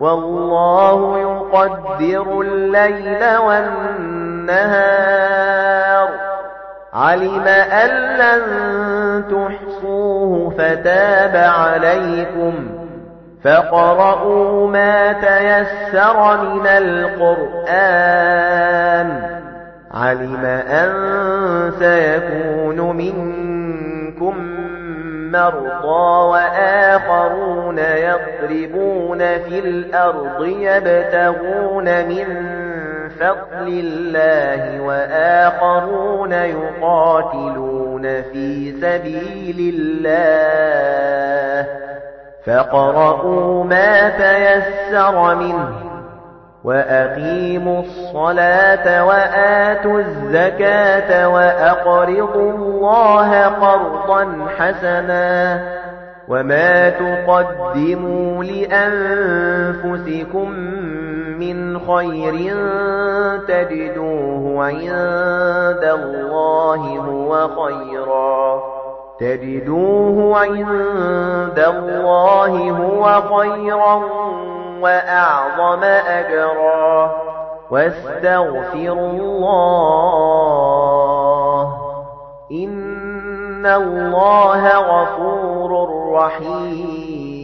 والله يقدر الليل والنهار. علم أن لن تحصوه فتاب عليكم. فقرأوا ما تيسر من القرآن. علم أن سيكون منكم مرضى وآخرون يضربون في الأرض يبتغون من فضل الله وآخرون يقاتلون في سبيل الله فقرأوا ما تيسر منه وأقيموا الصلاة وآتوا الزكاة وأقرضوا الله قرضا حسنا وما تقدموا لأنفسكم من خير تجدوه عند الله هو خيرا تجدوه عند الله هو خيرا وأعظم أجرا. واستغفروا الله. إن الله غفور رحيم.